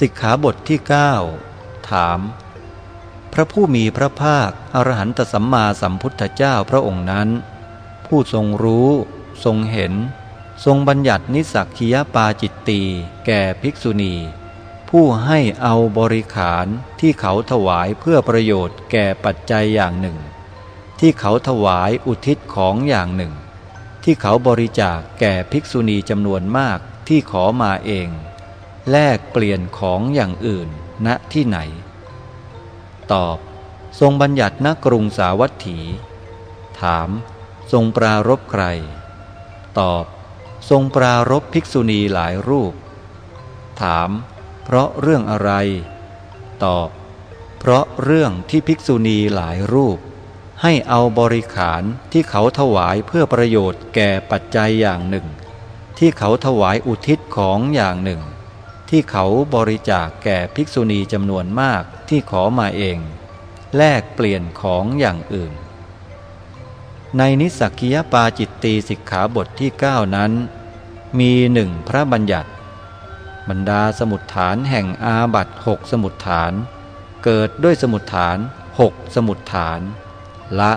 สิกขาบทที่ 9 ถาม พระผู้มีพระภาคอรหันตสัมมาสัมพุทธเจ้าพระองค์นั้น ผู้ทรงรู้ ทรงเห็น ทรงบัญญัตินิสักคียปาจิตตีแก่ภิกษุณี ผู้ให้เอาบริขารที่เขาถวายเพื่อประโยชน์แก่ปัจจัยอย่างหนึ่ง ที่เขาถวายอุทิศของอย่างหนึ่ง ที่เขาบริจาคแก่ภิกษุณีจำนวนมากที่ขอมาเอง แลกเปลี่ยนของอย่างอื่นณที่ไหน ตอบ ทรงบัญญัติณกรุงสาวัตถี ถาม ทรงปรารบใคร ตอบ ทรงปรารบภิกษุณีหลายรูป ถาม เพราะเรื่องอะไร ตอบ เพราะเรื่องที่ภิกษุณีหลายรูป ให้เอาบริขารที่เขาถวายเพื่อประโยชน์แก่ปัจจัยอย่างหนึ่ง ที่เขาถวายอุทิศของอย่างหนึ่ง ที่เขาบริจาคแก่ภิกษุณีจำนวนมากที่ขอมาเอง แลกเปลี่ยนของอย่างอื่น ในนิสักิยปาจิตตีสิกขาบทที่ 9 นั้น มีหนึ่งพระบัญญัติ บรรดาสมุดฐานแห่งอาบัตหกสมุดฐาน เกิดด้วยสมุดฐานหกสมุดฐาน ละ